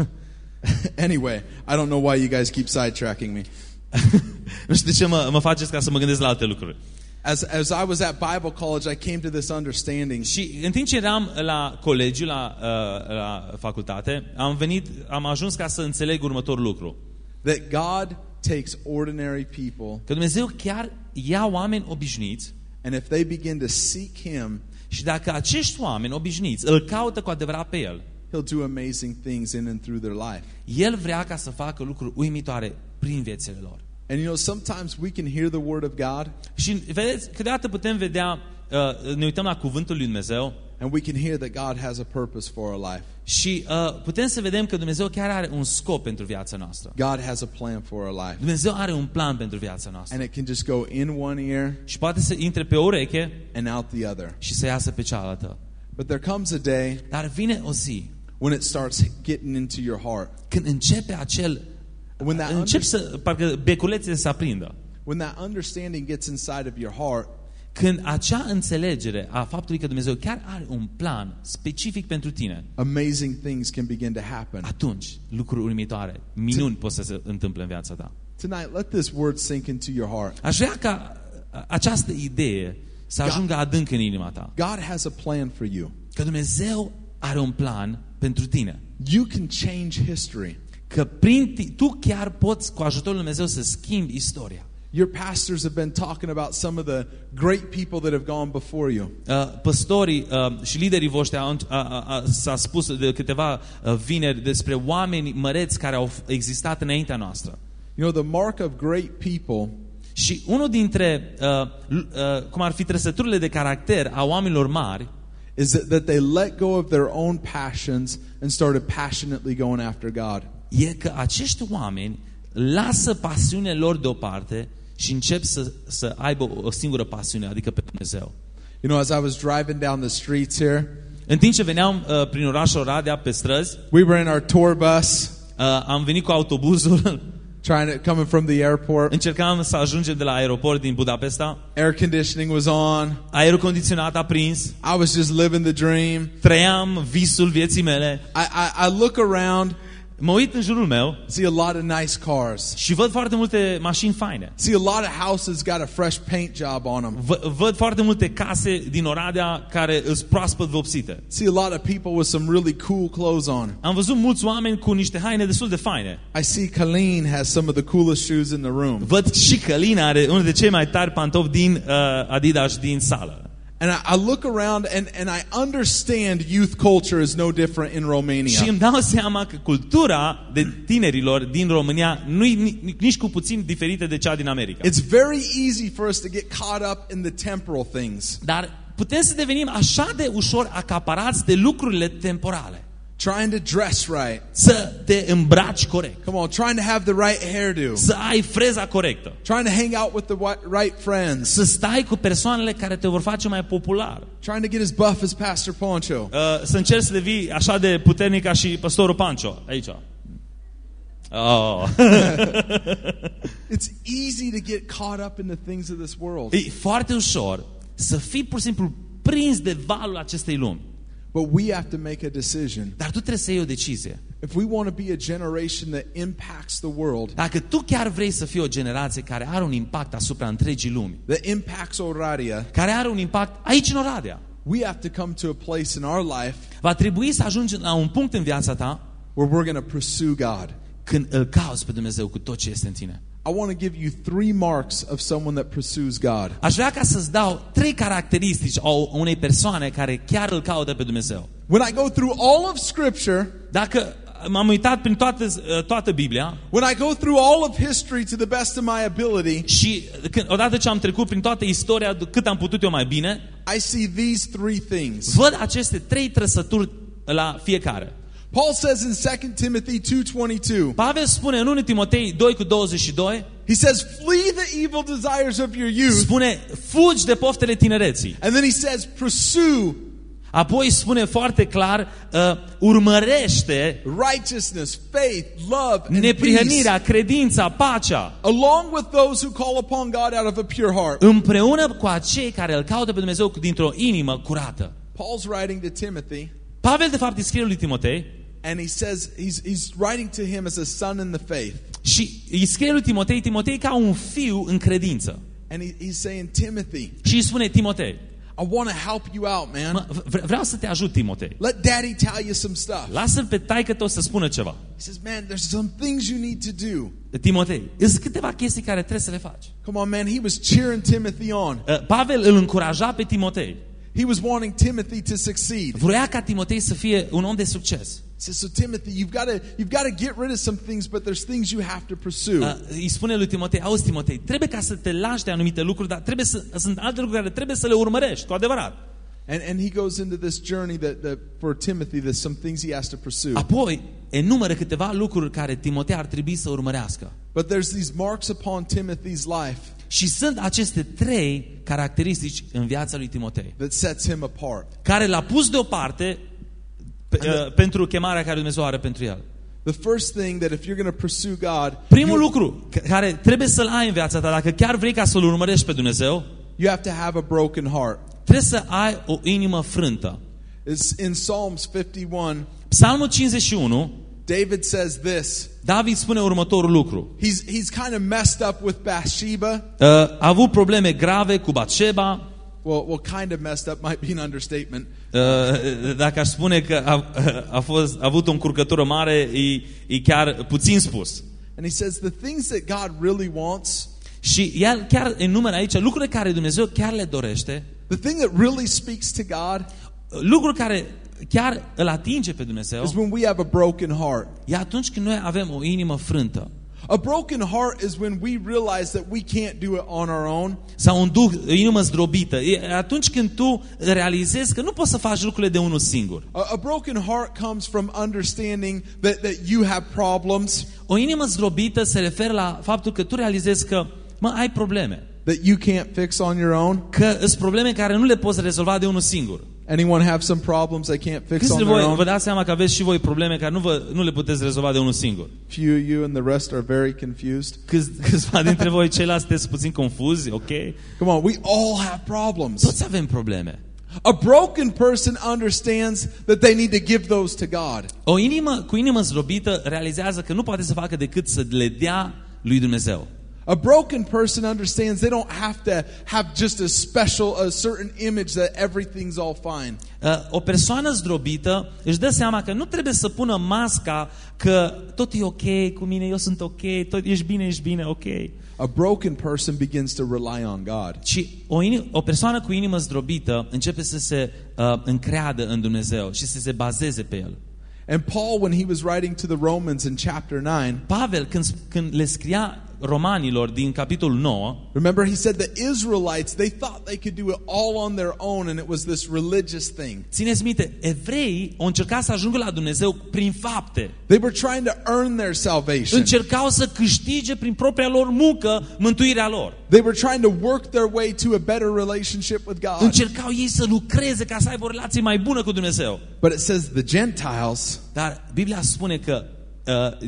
anyway, I don't know why you guys keep sidetracking me. nu știu de ce mă, mă faceți ca să mă gândesc la alte lucruri. As, as I was at Bible college, I came to this understanding Și în timp ce eram la colegiu, la, uh, la facultate, am venit, am ajuns ca să înțeleg următorul lucru. that God takes ordinary people, Că Dumnezeu chiar ia oameni obișnuiți and if they begin to seek Him, și dacă acești oameni obișnuiți îl caută cu adevărat pe El, He'll do amazing things in and through their life. El vrea ca să facă lucruri uimitoare prin viețile lor. And you know, sometimes we can hear the Word of God, Și vedeți, câteodată putem vedea, uh, ne uităm la cuvântul lui Dumnezeu and we can hear that God has a purpose for our life. și uh, putem să vedem că Dumnezeu chiar are un scop pentru viața noastră. God has a plan for our life. Dumnezeu are un plan pentru viața noastră. And it can just go in one ear Și poate să intre pe o ureche and out the other. și să iasă pe cealaltă. But there comes a day Dar vine o zi when it starts getting into your heart. când începe acel... When that, Încep under- să... Parcă beculețele să aprindă. when that understanding gets inside of your heart, Când acea înțelegere a faptului că Dumnezeu chiar are un plan specific pentru tine, amazing things can begin to happen. atunci lucruri uimitoare, minuni pot să se întâmple în viața ta. Tonight, let this word sink into your heart. Aș vrea ca a- această idee să ajungă adânc în inima ta. God has a plan for you. Că Dumnezeu are un plan pentru tine. You can change history. Că prin ti- tu chiar poți cu ajutorul lui Dumnezeu să schimbi istoria. Your pastors have been talking about some of the great people that have gone before you. Uh, păstorii uh, și liderii voștri au, a, a, a, s-a spus de câteva uh, vineri despre oameni măreți care au f- existat înaintea noastră. You know, the mark of great people Și unul dintre, uh, l- uh, cum ar fi trăsăturile de caracter a oamenilor mari, is that, that they let go of their own passions and started passionately going after God. E că acești oameni lasă pasiunile lor deoparte și încep să, să aibă o- o singură pasiune, adică pe Dumnezeu. You know, as I was driving down the streets here, În timp ce veneam uh, prin orașul Oradea pe străzi, we were in our tour bus, Uh, am venit cu autobuzul, trying to coming from the airport. încercam să ajungem de la aeroport din Budapesta. Air conditioning was on. Aerul condiționat aprins. I was just living the dream. Trăiam visul vieții mele. I, I, I look around, Mă uit în jurul meu see a lot of nice cars. și văd foarte multe mașini faine. See a lot of houses got a fresh paint job on them. V- văd foarte multe case din Oradea care îs proaspăt vopsite. See a lot of people with some really cool clothes on. Am văzut mulți oameni cu niște haine destul de faine. I see Colleen has some of the coolest shoes in the room. Văd și Călina are unul de cei mai tari pantofi din uh, Adidas din sală. And I, I look around and, and I understand youth culture is no different in Și Romania. îmi dau seama că cultura de tinerilor din România nu e nici cu puțin diferită de cea din America. It's very easy for us to get caught up in the temporal things, Dar putem să devenim așa de ușor acaparați de lucrurile temporale. Trying to dress right. Să te îmbraci corect. Come on, trying to have the right hairdo, Să ai freza corectă. trying to hang out with the wi- right friends, Să stai cu persoanele care te vor face mai popular. trying to get as buff as Pastor Poncho. Uh, să încerci să devii așa de puternic ca și păstorul Pancho. Aici. Oh. It's easy to get caught up in the things of this world. e foarte ușor să fii pur și simplu prins de valul acestei lumi. But we have to make a decision. Dar tu trebuie să iei o decizie. If we want to be a generation that impacts the world, Dacă tu chiar vrei să fii o generație care are un impact asupra întregii lumi, that impacts Oradia, care are un impact aici în Oradea, we have to come to a place in our life va trebui să ajungi la un punct în viața ta where we're going to pursue God. când îl cauți pe Dumnezeu cu tot ce este în tine. I want to give you three marks of someone that pursues God. Aș vrea ca să-ți dau trei caracteristici a unei persoane care chiar îl caută pe Dumnezeu. When I go through all of Scripture, Dacă m-am uitat prin toată, toată Biblia when I go through all of history to the best of my ability, și când, odată ce am trecut prin toată istoria cât am putut eu mai bine, I see these three things. văd aceste trei trăsături la fiecare. Paul says in 2 Timothy 2:22, Pavel spune în 1 Timotei 2 cu 22, he says, "Flee the evil desires of your youth." spune fugi de poftele tinereții. And then he says, "Pursue Apoi spune foarte clar, uh, urmărește righteousness, faith, love, and peace, neprihănirea, credința, pacea, along with those who call upon God out of a pure heart." împreună cu acei care îl caută pe Dumnezeu dintr-o inimă curată. Paul's writing to Timothy, Pavel, de fapt, îi scrie lui Timotei and he says he's he's writing to him as a son in the faith. și îi scrie lui Timotei, Timotei ca un fiu în credință. And he, he's saying, Timothy, Și îi spune, Timotei, I want to help you out, man. mă, vre- vreau să te ajut, Timotei. Let daddy tell you some stuff. Lasă-l pe taică tău să spună ceva. He says, man, there's some things you need to do. Timotei, sunt câteva chestii care trebuie să le faci. Come on, man. He was cheering Timothy on. Uh, Pavel îl încuraja pe Timotei. He was wanting Timothy to succeed. Vroia ca Timotei să fie un om de succes. He says, so Timothy, you've got to you've got to get rid of some things, but there's things you have to pursue. Uh, îi spune lui Timotei, auzi Timotei, trebuie ca să te lași de anumite lucruri, dar trebuie să, sunt alte lucruri care trebuie să le urmărești, cu adevărat. And and he goes into this journey that, that for Timothy, there's some things he has to pursue. Apoi, enumără câteva lucruri care Timotei ar trebui să urmărească. But there's these marks upon Timothy's life Și sunt aceste trei caracteristici în viața lui Timotei, that sets him apart. care l-a pus deoparte pe, uh, pentru chemarea care Dumnezeu are pentru el. The first thing that if you're going to pursue God, Primul you, lucru c- care trebuie să-l ai în viața ta, dacă chiar vrei ca să-l urmărești pe Dumnezeu, you have to have a broken heart. trebuie să ai o inimă frântă. It's in Psalms 51, Psalmul 51, David says this. David spune următorul lucru. He's, he's kind of messed up with Bathsheba. Uh, a avut probleme grave cu Batșeba. Well, well, kind of messed up might be an understatement. Uh, dacă aș spune că a, a, fost, a avut o încurcătură mare, e, e chiar puțin spus. And he says the things that God really wants, Și el chiar enumeră aici lucrurile care Dumnezeu chiar le dorește, the thing that really speaks to God lucruri care chiar îl atinge pe Dumnezeu, is when we have a broken heart. e atunci când noi avem o inimă frântă. A broken heart is when we realize that we can't do it on our own. Sau un duh, o inimă zdrobită. E atunci când tu realizezi că nu poți să faci lucrurile de unul singur. A, a broken heart comes from understanding that, that you have problems O inimă zdrobită se referă la faptul că tu realizezi că, mă, ai probleme. that you can't fix on your own? că sunt probleme care nu le poți rezolva de unul singur. Anyone have some problems they can't fix Câți on de their voi own? vă dați seama că aveți și voi probleme care nu, vă, nu le puteți rezolva de unul singur? Few of you and the rest are very confused. Câți, câțiva dintre voi ceilalți sunteți puțin confuzi, ok? Come on, we all have problems. Toți avem probleme. A broken person understands that they need to give those to God. O inimă cu inimă zdrobită realizează că nu poate să facă decât să le dea lui Dumnezeu. A broken person understands they don't have to have just a special, a certain image that everything's all fine. Uh, O persoană zdrobită își dă seama că nu trebuie să pună masca că tot e ok cu mine, eu sunt ok, tot ești bine, ești bine, ok. A broken person begins to rely on God. Și o, o persoană cu inimă zdrobită începe să se uh, încreadă în Dumnezeu și să se bazeze pe El. And Paul, when he was writing to the Romans in chapter 9, Pavel, când, când le scria romanilor din capitolul 9, remember he said the Israelites, they thought they could do it all on their own and it was this religious thing. țineți minte, evreii au încercat să ajungă la Dumnezeu prin fapte. They were trying to earn their salvation. Încercau să câștige prin propria lor muncă mântuirea lor. They were trying to work their way to a better relationship with God. Încercau ei să lucreze ca să aibă o relație mai bună cu Dumnezeu. But it says the Gentiles, Dar Biblia spune că uh,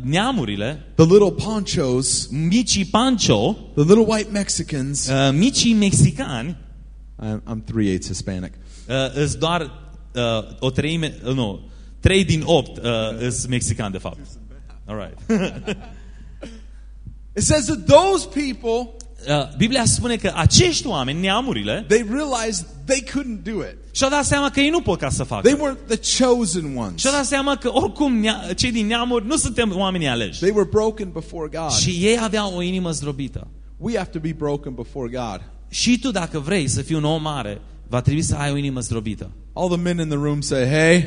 neamurile, the little ponchos, micii pancho, the little white Mexicans, uh, micii mexicani, I'm, I'm three eighths Hispanic. uh, doar uh, o treime, uh, nu, trei din opt uh, îs mexicani de fapt. Alright. It says that those people, Uh, Biblia spune că acești oameni, neamurile, they realized they couldn't do it. și-au dat seama că ei nu pot ca să facă. They weren't the chosen ones. Și-au dat seama că oricum nea- cei din neamuri nu suntem oamenii aleși. They were broken before God. Și ei aveau o inimă zdrobită. We have to be broken before God. Și tu dacă vrei să fii un om mare, va trebui să ai o inimă zdrobită. All the men in the room say, hey,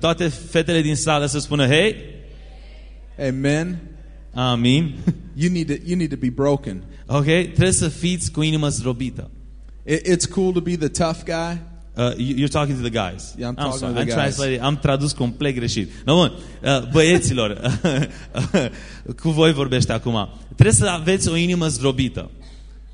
Toate fetele din sală să spună, hei, amen. Amin. You need to, you need to be broken. Ok? Trebuie să fiți cu inimă zdrobită. It, it's cool to be the tough guy. Uh, you- you're talking to the guys. Yeah, I'm I'm talking sorry, to the I'm guys. translating- Am tradus complet greșit. No, bun. Uh, băieților, cu voi vorbește acum. Trebuie să aveți o inimă zdrobită.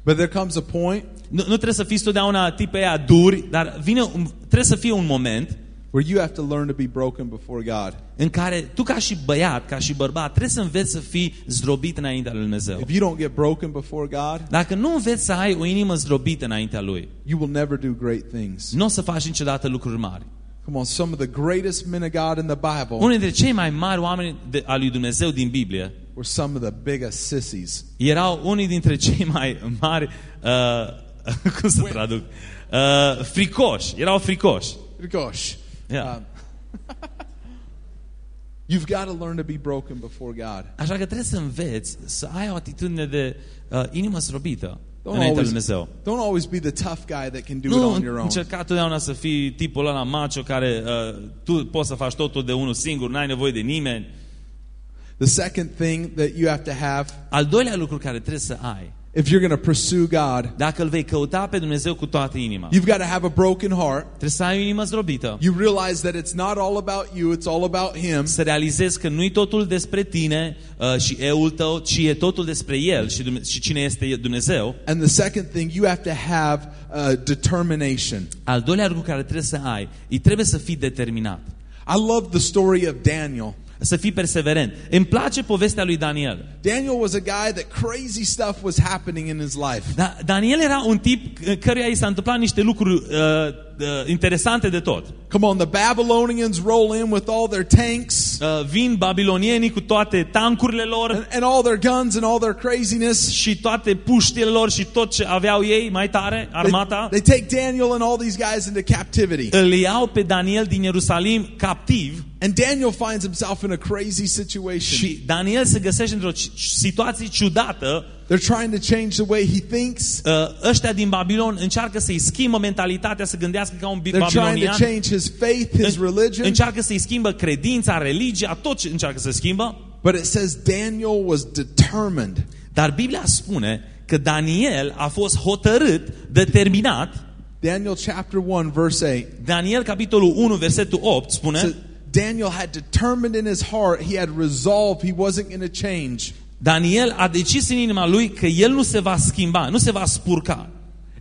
But there comes a point Nu, nu trebuie să fiți totdeauna tipe aia duri, dar vine un, trebuie să fie un moment where you have to learn to be broken before God. în care tu ca și băiat, ca și bărbat, trebuie să înveți să fii zdrobit înaintea lui Dumnezeu. If you don't get broken before God, Dacă nu înveți să ai o inimă zdrobită înaintea Lui, you will never do great things. nu o să faci niciodată lucruri mari. Come on, some of the greatest men of God in the Bible Unul dintre cei mai mari oameni de, al lui Dumnezeu din Biblie were some of the biggest sissies. erau unii dintre cei mai mari, uh, cum să traduc, uh, fricoși, erau fricoși. Gosh. Yeah. Um, you've got to learn to be broken before God. Așa că trebuie să înveți să ai o atitudine de uh, inimă zdrobită Don't înaintea lui always, Dumnezeu. don't always be the tough guy that can do it Nu on your own. încerca totdeauna să fii tipul ăla macho care uh, tu poți să faci totul de unul singur, n-ai nevoie de nimeni. The second thing that you have to have, Al doilea lucru care trebuie să ai, if you're going to pursue God, dacă îl vei căuta pe Dumnezeu cu toată inima, you've got to have a broken heart. trebuie să ai o inimă zdrobită, You realize that it's not all about you, it's all about Him. să realizezi că nu-i totul despre tine uh, și eul tău, ci e totul despre El și, Dumne- și cine este Dumnezeu. And the second thing, you have to have uh, determination. Al doilea lucru care trebuie să ai, îi trebuie să fii determinat, I love the story of Daniel. Să fii perseverent. Îmi place povestea lui Daniel. Daniel was a guy that crazy stuff was happening in his life. Da, Daniel era un tip uh, căruia i s-a întâmplat niște lucruri uh, uh, interesante de tot. Come on, the Babylonians roll in with all their tanks Uh, vin babilonienii cu toate tancurile lor and, and all their guns and all their craziness. și toate puștile lor și tot ce aveau ei mai tare, armata. They, they take Daniel and all these guys into captivity. Îl iau pe Daniel din Ierusalim captiv And Daniel finds himself in a crazy situation. și Daniel se găsește într-o ci- situație ciudată. They're trying to change the way he thinks. Uh, ăștia din Babilon încearcă să-i schimbă mentalitatea, să gândească ca un bi- They're trying to babilonian. change his faith, his În- religion. Încearcă să-i schimbă credința, religia, tot ce încearcă să schimbă. But it says Daniel was determined. Dar Biblia spune că Daniel a fost hotărât, determinat. Daniel chapter 1 verse 8 Daniel, capitolul 1, versetul 8, spune says Daniel had determined in his heart, he had resolved he wasn't going to change. Daniel a decis în inima lui că el nu se va schimba, nu se va spurca.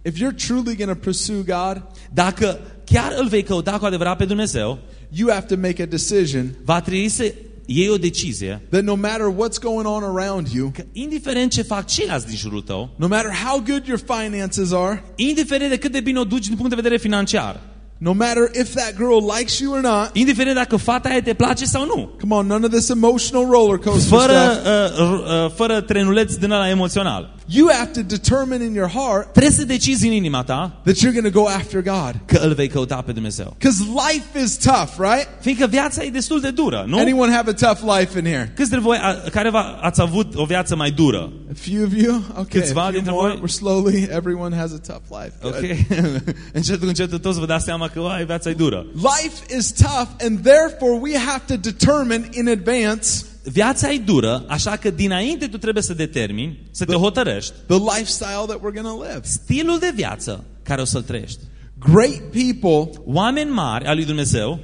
If you're truly going to pursue God, Dacă chiar îl vei căuta cu adevărat pe Dumnezeu, you have to make a decision va trebui să iei o decizie that no matter what's going on around you, că indiferent ce fac ceilalți din jurul tău, no matter how good your finances are, indiferent de cât de bine o duci din punct de vedere financiar, no matter if that girl likes you or not, indiferent dacă fata aia te place sau nu, come on, none of this emotional roller coaster fără, stuff. uh, uh, uh, fără trenuleț din ăla emoțional. You have to determine in your heart Trebuie să decizi în inima ta that you're going to go after God. că îl vei căuta pe Dumnezeu. Because life is tough, right? Fiindcă viața e destul de dură, nu? Anyone have a tough life in here? Câți dintre voi a, care va, ați avut o viață mai dură? A few of you? Okay. Câțiva a few dintre more. voi? We're slowly, everyone has a tough life. Good. Ok? încetul, încetul toți vă dați seama că uai, viața e dură. Life is tough, and therefore we have to determine in advance Viața e dură, așa că dinainte tu trebuie să determini, să te hotărăști the lifestyle that we're going to live. stilul de viață care o să-l trăiești. Great people Oameni mari al lui Dumnezeu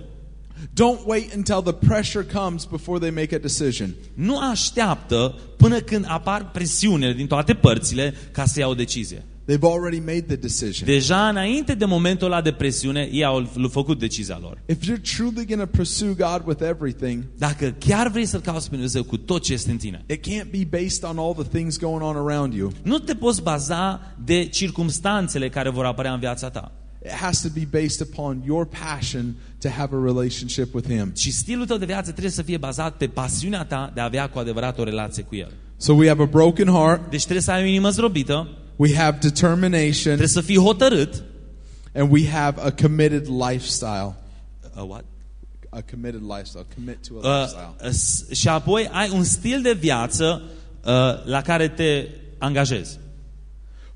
don't wait until the pressure comes before they make a decision. nu așteaptă până când apar presiunile din toate părțile ca să ia o decizie. They've already made the decision. Deja înainte de momentul ăla de presiune, ei au l- făcut decizia lor. If you're truly going to pursue God with everything, Dacă chiar vrei să-L cauți pe Dumnezeu cu tot ce este în tine, it can't be based on all the things going on around you. nu te poți baza de circumstanțele care vor apărea în viața ta. It has to be based upon your passion to have a relationship with Him. Și stilul tău de viață trebuie să fie bazat pe pasiunea ta de a avea cu adevărat o relație cu El. So we have a broken heart, Deci trebuie să ai o inimă zdrobită, we have determination, trebuie să fii hotărât. and we have a committed lifestyle. Uh, what? A committed lifestyle. Commit to a lifestyle. și apoi ai un stil de viață uh, la care te angajezi.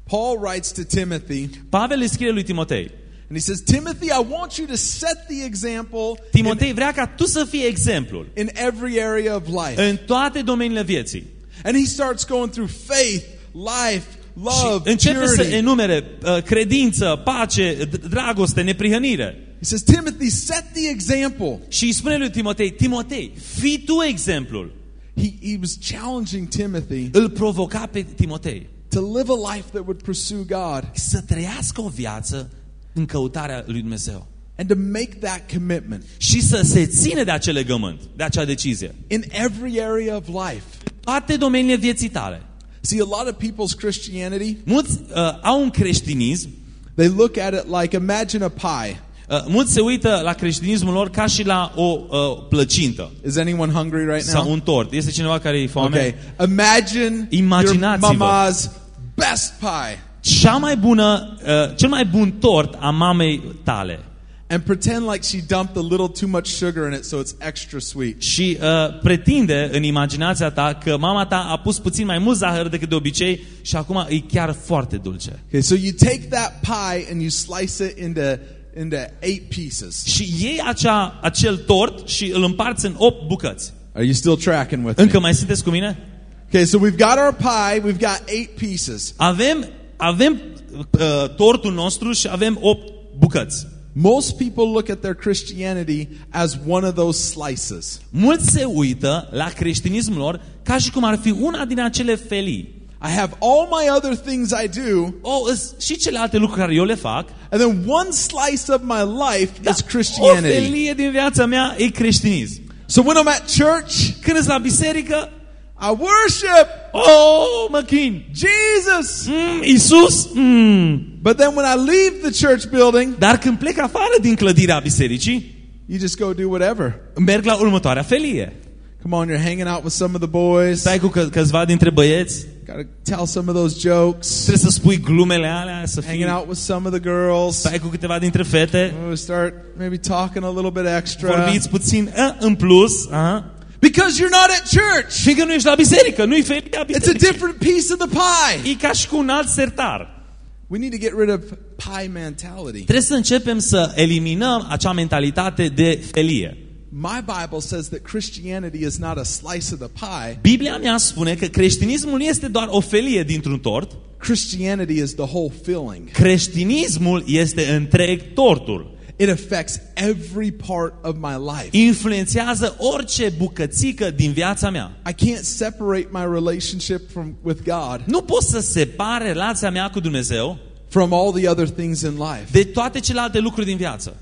Paul writes to Timothy, Pavel îi scrie lui Timotei. and he says, Timothy, I want you to set the example in, Timotei vrea ca tu să fii exemplul in every area of life. în toate domeniile vieții. And he starts going through faith, life, love, începe să purity. enumere uh, credință, pace, d- dragoste, neprihănire. He says, Timothy, set the example. Și îi spune lui Timotei, Timotei, fii tu exemplul. He, he was challenging Timothy Îl provoca pe Timotei to live a life that would pursue God să trăiască o viață în căutarea lui Dumnezeu. and to make that commitment Și să se ține de acel legământ, de acea decizie. in every area of life. Toate domeniile vieții tale. See, a lot of people's Christianity, Mulți uh, au un creștinism, they look at it like imagine a pie. uh, mulți se uită la creștinismul lor ca și la o uh, plăcintă Is anyone hungry right sau now? un tort. Este cineva care e foame? Okay. Imagine your Imaginați-vă. mama's best pie Cea mai bună, uh, cel mai bun tort a mamei tale. And pretend like she dumped a little too much sugar in it so it's extra sweet. Și uh, pretinde în imaginația ta că mama ta a pus puțin mai mult zahăr decât de obicei și acum e chiar foarte dulce. Okay, so you take that pie and you slice it into into eight pieces. Și iei acea, acel tort și îl împarți în 8 bucăți. Are you still tracking with me? Încă mai sunteți cu mine? Okay, so we've got our pie, we've got eight pieces. Avem, avem uh, tortul nostru și avem 8 bucăți. Most people look at their Christianity as one of those slices. Mulți se uită la creștinismul lor ca și cum ar fi una din acele felii. I have all my other things I do, O, îs- și celelalte lucruri care eu le fac, and then one slice of my life dar is o Christianity. felie din viața mea e creștinism. So when I'm at church, Când ești la biserică, I worship oh, mă chin. Jesus. Mm, Isus? Mm. But then when I leave the church building, Dar când plec afară din clădirea bisericii, you just go do whatever. merg la următoarea felie. Come on, you're hanging out with some of the boys. Stai cu că, câțiva dintre băieți, Gotta tell some of those jokes. trebuie să spui glumele alea, să Hanging fii... out with some of the girls. Stai cu câteva dintre fete, We'll start maybe talking a little bit extra. vorbiți puțin uh, în plus, uh, Because you're not at church. fiindcă nu ești la biserică, nu-i felia It's a bisericii. different piece of the pie. E ca și cu un alt sertar. We need to get rid of pie mentality. Trebuie să începem să eliminăm acea mentalitate de felie. My Bible says that Christianity is not a slice of the pie. Biblia mea spune că creștinismul nu este doar o felie dintr-un tort, Christianity is the whole filling. creștinismul este întreg tortul. It affects every part of my life. influențează orice bucățică din viața mea. I can't separate my relationship from with God Nu pot să separ relația mea cu Dumnezeu from all the other things in life. de toate celelalte lucruri din viață.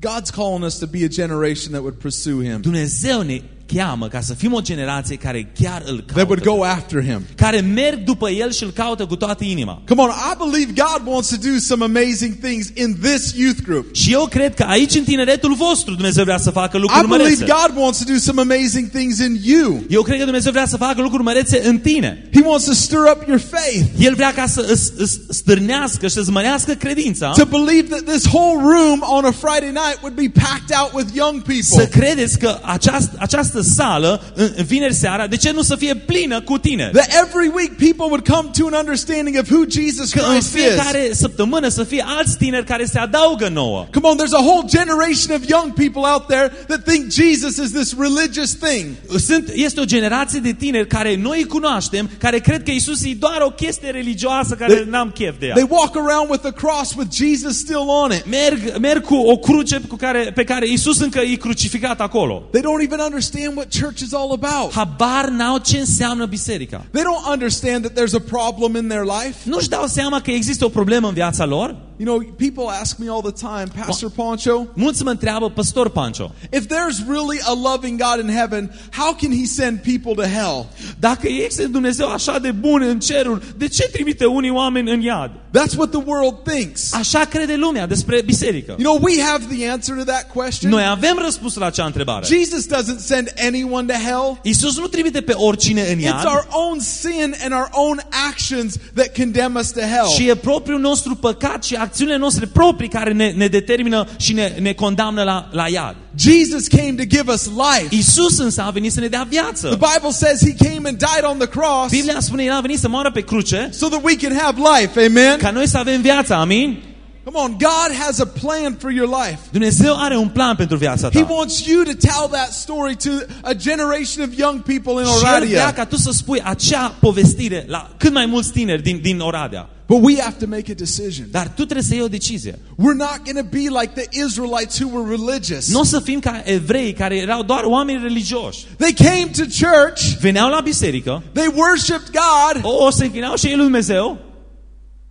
God's calling us to be a generation that would pursue him, Dumnezeu ne cheamă ca să fim o generație care chiar îl that would caută. go after him. Care merg după El și îl caută cu toată inima. Come on, I believe God wants to do some amazing things in this youth group. Și eu cred că aici în tineretul vostru Dumnezeu vrea să facă I lucruri believe mărețe. God wants to do some amazing things in you. Eu cred că Dumnezeu vrea să facă lucruri mărețe în tine. He wants to stir up your faith. El vrea ca să îți, îți stârnească și să-ți mărească credința. To believe that this whole room on a Friday night would be packed out with young Să people. credeți că această, această sală, în, în vineri seara, de ce nu să fie plină cu tine? That every week people would come to an understanding of who Jesus Că în Christ is. fiecare săptămână să fie alți tineri care se adaugă nouă. Come on, there's a whole generation of young people out there that think Jesus is this religious thing. Sunt, este o generație de tineri care noi îi cunoaștem, care cred că Isus e doar o chestie religioasă care They- n-am chef de ea. They walk around with a cross with Jesus still on it. Merg, merg cu o cruce cu care, pe care Isus încă e crucificat acolo. They don't even understand what church is all about. Habar n-au ce înseamnă biserica. They don't understand that there's a problem in their life. Nu-și dau seama că există o problemă în viața lor? You know, people ask me all the time, Pastor Poncho, Mulți mă întreabă, păstor Pancio, if there's really a loving God in heaven, how can he send people to hell? dacă este Dumnezeu așa de bun în cerul, de ce trimite unii oameni în iad? That's what the world thinks. Așa crede lumea despre biserică. You know, we have the answer to that question. Noi avem răspunsul la acea întrebare. Jesus doesn't send anyone to hell. Isus nu trimite pe oricine în iad. It's our own sin and our own actions that condemn us to hell. Și e propriul nostru păcat și acțiunile noastre proprii care ne, ne determină și ne, ne condamnă la, la iad. Jesus came to give us life. Isus însă a venit să ne dea The viață. Bible says he came and died on the cross Biblia spune, El a venit să moară pe cruce so that we can have life. Amen. ca noi să avem viața, amin? Come on, God has a plan for your life. Dumnezeu are un plan pentru viața He ta. wants you to tell that story to a generation of young people in Și El vrea Oradea. ca tu să spui acea povestire la cât mai mulți tineri din, din Oradea. But we have to make a decision. Dar tu trebuie să iei o decizie. We're not going to be like the Israelites who were religious. Nu o să fim ca evrei care erau doar oameni religioși. They came to church, Veneau la biserică, they worshiped God, o, se închinau și ei lui Dumnezeu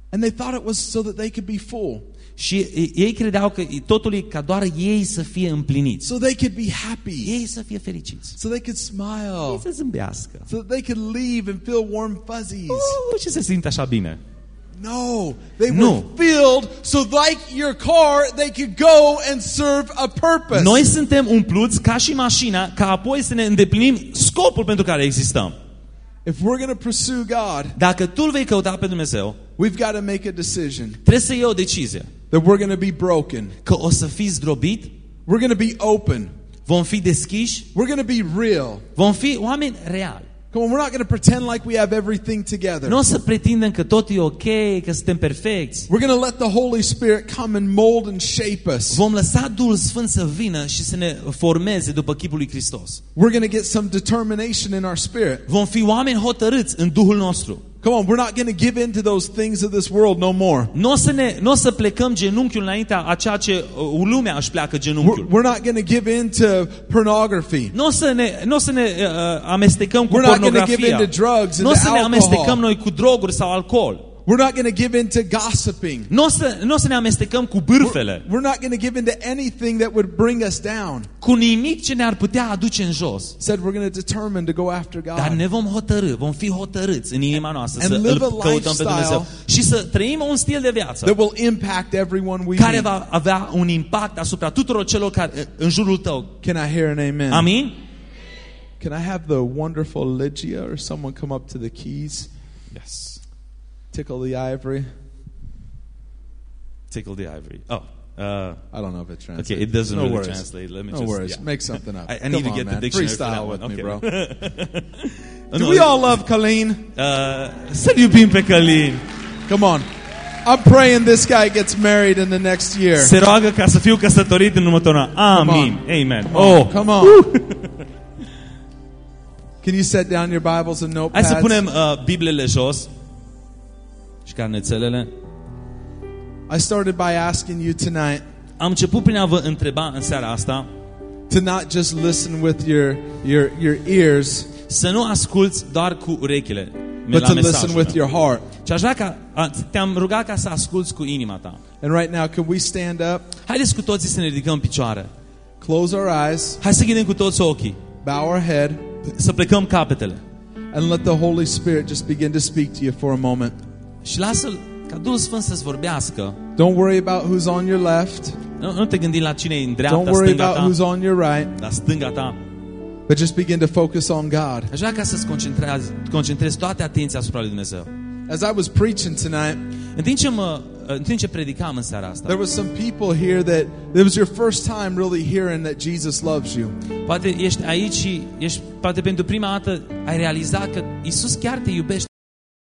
and they thought it was so that they could be full, și ei credeau că totul e ca doar ei să fie împliniți. so they could be happy, Ei să fie fericiți. so they could Ei smile, să zâmbească. so that they could leave and feel warm fuzzies. Uh, și se simte așa bine. No, they No. were filled so like your car, they could go and serve a purpose. Noi suntem umpluți ca și mașina, ca apoi să ne îndeplinim scopul pentru care existăm. If we're going to pursue God, Dacă tu îl vei căuta pe Dumnezeu, we've got to make a decision trebuie să iei o decizie. that we're going to be broken. Că o să fii zdrobit, We're going to be open. vom fi deschiși, We're going to be real. vom fi oameni reali. Come on, we're not going to pretend like we have everything together. Nu o să pretindem că tot e ok, că suntem perfecți. We're going to let the Holy Spirit come and mold and shape us. Vom lăsa Duhul Sfânt să vină și să ne formeze după chipul lui Hristos. We're going to get some determination in our spirit. Vom fi oameni hotărâți în Duhul nostru. Come on, we're not going to give in to those things of this world no more. Nu o să, ne, n-o să plecăm genunchiul înaintea a ceea ce uh, lumea își pleacă We're, genunchiul. we're not going to give in to pornography. Nu o să ne, n-o să ne uh, amestecăm cu We're not gonna give pornografia. in to drugs and Nu o to să ne alcohol. amestecăm noi cu droguri sau alcool. We're not going to give in to gossiping. Nu o să, n-o să ne amestecăm cu bârfele. We're not going to give in to anything that would bring us down. Cu nimic ce ne-ar putea aduce în jos. Said we're going to determine to go after Dar God. ne vom hotărâ, vom fi hotărâți în inima noastră And să live îl a căutăm pe lifestyle Dumnezeu și să trăim un stil de viață That will impact everyone we care meet. va avea un impact asupra tuturor celor care în jurul tău. Can I hear an amen? Amin? Can I have the wonderful Lygia or someone come up to the keys? Yes. Tickle the ivory. Tickle the ivory. Oh. Uh, I don't know if it translates. okay, it doesn't no really worries. translate. Let me No just worries. yeah. Make something up. I, I Come need to on, get man. the dictionary Freestyle with one. me, bro. Do no, we all love Colleen? Uh, să iubim pe Călin. Come on. I'm praying this guy gets married in the next year. Se roagă ca să fiu căsătorit în următorul an. Amin. Amen. Come on. Oh. Come on. Can you set down your Bibles and Hai notepads? să punem uh, Biblele jos și carnețelele. I started by asking you tonight, am început prin a vă întreba în seara asta to not just listen with your, your, your ears, să nu asculți doar cu urechile but to listen with your heart. Și aș vrea ca, te-am rugat ca să asculți cu inima ta. And right now, can we stand up, Haideți cu toții să ne ridicăm picioare. close our eyes, Hai să ghidem cu toți ochii. bow our head, Să plecăm capetele. and let the Holy Spirit just begin to speak to you for a moment. Și lasă-l ca Duhul Sfânt să-ți vorbească. Don't worry about who's on your left. Nu, nu te gândi la cine e în Don't dreapta, worry stânga about who's ta, on your right. la stânga ta. But just begin to focus on God. Aș vrea ca să-ți concentrezi, concentrezi toată atenția asupra lui Dumnezeu. As I was preaching tonight, În timp ce, mă, în timp ce predicam în seara asta, there was some people here that it was your first time really hearing that Jesus loves you. poate ești aici și ești, poate pentru prima dată ai realizat că Isus chiar te iubește.